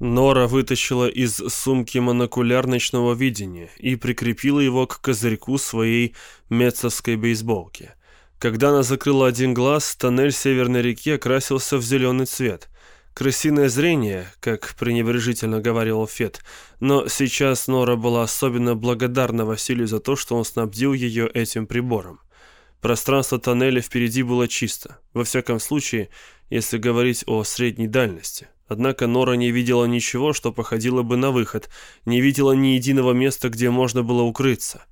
Нора вытащила из сумки монокуляр ночного видения и прикрепила его к козырьку своей мецовской бейсболки. Когда она закрыла один глаз, тоннель Северной реки окрасился в зеленый цвет. Крысиное зрение, как пренебрежительно говорил Фет, но сейчас Нора была особенно благодарна Василию за то, что он снабдил ее этим прибором. Пространство тоннеля впереди было чисто, во всяком случае, если говорить о средней дальности. Однако Нора не видела ничего, что походило бы на выход, не видела ни единого места, где можно было укрыться.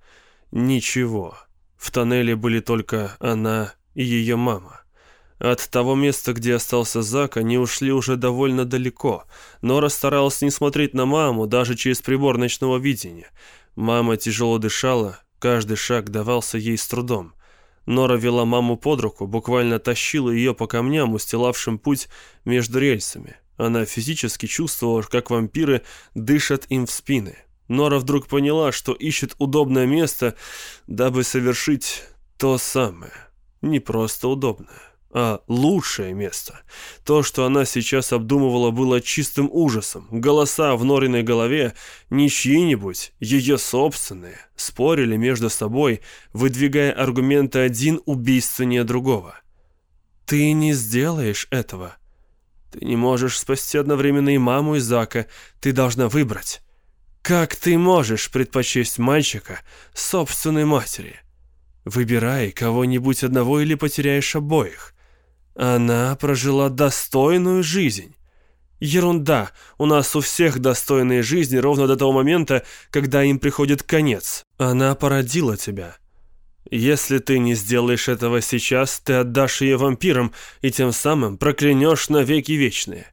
Ничего. В тоннеле были только она и ее мама. От того места, где остался Зак, они ушли уже довольно далеко. Нора старалась не смотреть на маму, даже через прибор ночного видения. Мама тяжело дышала, каждый шаг давался ей с трудом. Нора вела маму под руку, буквально тащила ее по камням, устилавшим путь между рельсами. Она физически чувствовала, как вампиры дышат им в спины. Нора вдруг поняла, что ищет удобное место, дабы совершить то самое. Не просто удобное, а лучшее место. То, что она сейчас обдумывала, было чистым ужасом. Голоса в Нориной голове, не чьи-нибудь, ее собственные, спорили между собой, выдвигая аргументы один убийственнее другого. «Ты не сделаешь этого», ты не можешь спасти одновременно и маму, и Зака. Ты должна выбрать. Как ты можешь предпочесть мальчика собственной матери? Выбирай кого-нибудь одного или потеряешь обоих. Она прожила достойную жизнь. Ерунда. У нас у всех достойные жизни ровно до того момента, когда им приходит конец. Она породила тебя. Если ты не сделаешь этого сейчас, ты отдашь ее вампирам и тем самым проклянешь навеки вечные.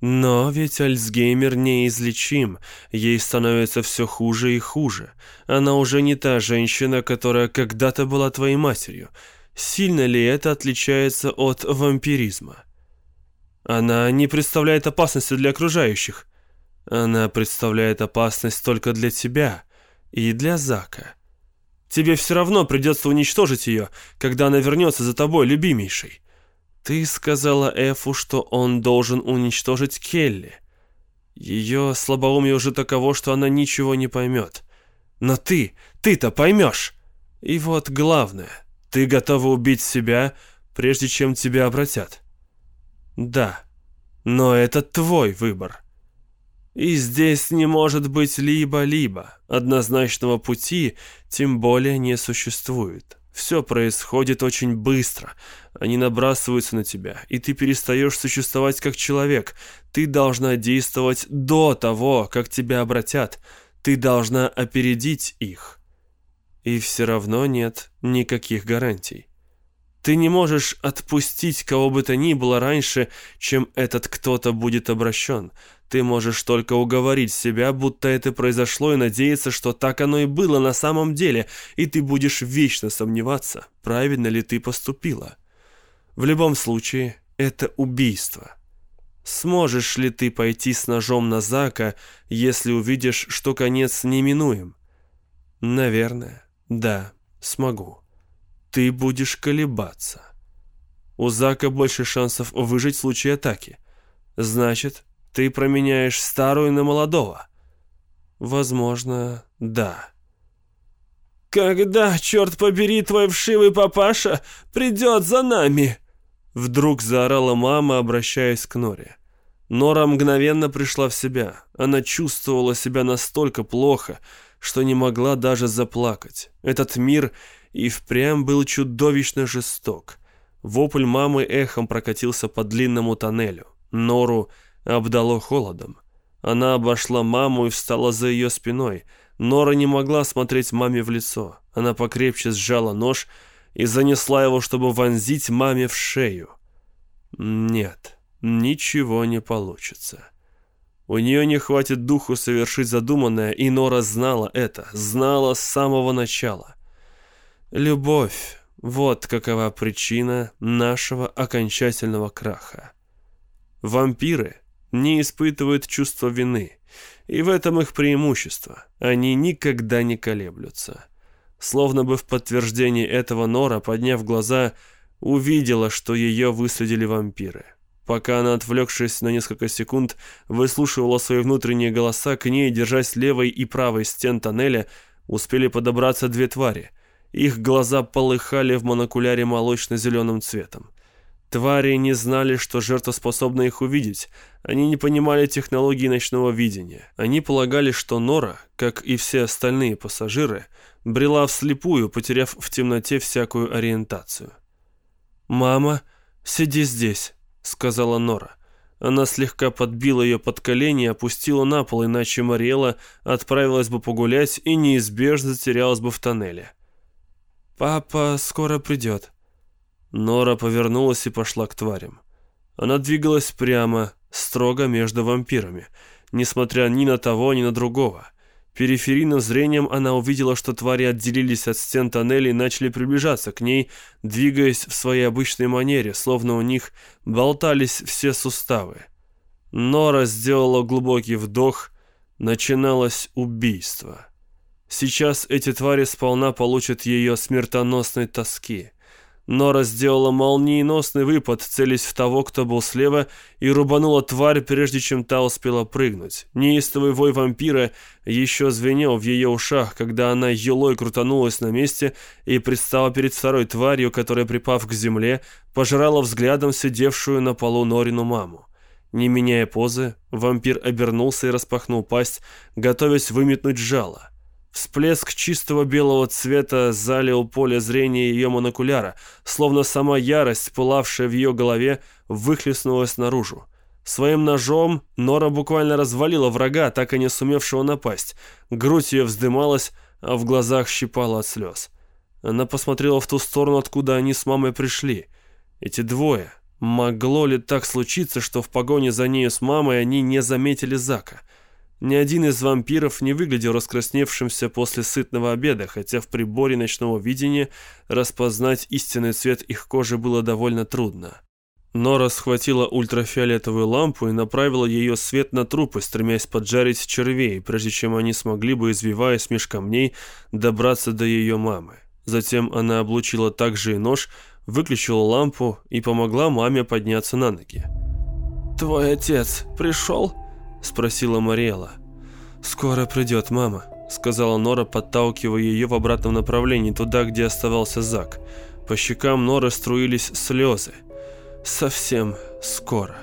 Но ведь Альцгеймер неизлечим, ей становится все хуже и хуже. Она уже не та женщина, которая когда-то была твоей матерью. Сильно ли это отличается от вампиризма? Она не представляет опасности для окружающих. Она представляет опасность только для тебя и для Зака. Тебе все равно придется уничтожить ее, когда она вернется за тобой, любимейший. Ты сказала Эфу, что он должен уничтожить Келли. Ее слабоумие уже таково, что она ничего не поймет. Но ты, ты-то поймешь. И вот главное, ты готова убить себя, прежде чем тебя обратят. Да, но это твой выбор. И здесь не может быть либо-либо. Однозначного пути тем более не существует. Все происходит очень быстро. Они набрасываются на тебя, и ты перестаешь существовать как человек. Ты должна действовать до того, как тебя обратят. Ты должна опередить их. И все равно нет никаких гарантий. Ты не можешь отпустить кого бы то ни было раньше, чем этот кто-то будет обращен. Ты можешь только уговорить себя, будто это произошло, и надеяться, что так оно и было на самом деле, и ты будешь вечно сомневаться, правильно ли ты поступила. В любом случае, это убийство. Сможешь ли ты пойти с ножом на Зака, если увидишь, что конец неминуем? Наверное, да, смогу. Ты будешь колебаться. У Зака больше шансов выжить в случае атаки. Значит, ты променяешь старую на молодого? Возможно, да. «Когда, черт побери, твой вшивый папаша придет за нами?» Вдруг заорала мама, обращаясь к Норе. Нора мгновенно пришла в себя. Она чувствовала себя настолько плохо, что не могла даже заплакать. Этот мир и впрямь был чудовищно жесток. Вопль мамы эхом прокатился по длинному тоннелю. Нору обдало холодом. Она обошла маму и встала за ее спиной. Нора не могла смотреть маме в лицо. Она покрепче сжала нож и занесла его, чтобы вонзить маме в шею. Нет, ничего не получится. У нее не хватит духу совершить задуманное, и Нора знала это, знала с самого начала. Любовь — вот какова причина нашего окончательного краха. Вампиры — не испытывают чувства вины. И в этом их преимущество. Они никогда не колеблются. Словно бы в подтверждении этого Нора, подняв глаза, увидела, что ее выследили вампиры. Пока она, отвлекшись на несколько секунд, выслушивала свои внутренние голоса, к ней, держась левой и правой стен тоннеля, успели подобраться две твари. Их глаза полыхали в монокуляре молочно-зеленым цветом. Твари не знали, что жертва способна их увидеть. Они не понимали технологии ночного видения. Они полагали, что Нора, как и все остальные пассажиры, брела вслепую, потеряв в темноте всякую ориентацию. «Мама, сиди здесь», — сказала Нора. Она слегка подбила ее под колени и опустила на пол, иначе Мариэла отправилась бы погулять и неизбежно затерялась бы в тоннеле. «Папа скоро придет», Нора повернулась и пошла к тварям. Она двигалась прямо, строго между вампирами, несмотря ни на того, ни на другого. Периферийным зрением она увидела, что твари отделились от стен тоннеля и начали приближаться к ней, двигаясь в своей обычной манере, словно у них болтались все суставы. Нора сделала глубокий вдох, начиналось убийство. Сейчас эти твари сполна получат ее смертоносной тоски. Нора сделала молниеносный выпад, целясь в того, кто был слева, и рубанула тварь, прежде чем та успела прыгнуть. Неистовый вой вампира еще звенел в ее ушах, когда она елой крутанулась на месте и предстала перед второй тварью, которая, припав к земле, пожирала взглядом сидевшую на полу Норину маму. Не меняя позы, вампир обернулся и распахнул пасть, готовясь выметнуть жало. Всплеск чистого белого цвета залил поле зрения ее монокуляра, словно сама ярость, пылавшая в ее голове, выхлестнулась наружу. Своим ножом Нора буквально развалила врага, так и не сумевшего напасть. Грудь ее вздымалась, а в глазах щипала от слез. Она посмотрела в ту сторону, откуда они с мамой пришли. Эти двое. Могло ли так случиться, что в погоне за нею с мамой они не заметили Зака? Ни один из вампиров не выглядел раскрасневшимся после сытного обеда, хотя в приборе ночного видения распознать истинный цвет их кожи было довольно трудно. Нора схватила ультрафиолетовую лампу и направила ее свет на трупы, стремясь поджарить червей, прежде чем они смогли бы, извиваясь меж камней, добраться до ее мамы. Затем она облучила также и нож, выключила лампу и помогла маме подняться на ноги. «Твой отец пришел?» — спросила Мариэла. «Скоро придет мама», — сказала Нора, подталкивая ее в обратном направлении, туда, где оставался Зак. По щекам Норы струились слезы. «Совсем скоро».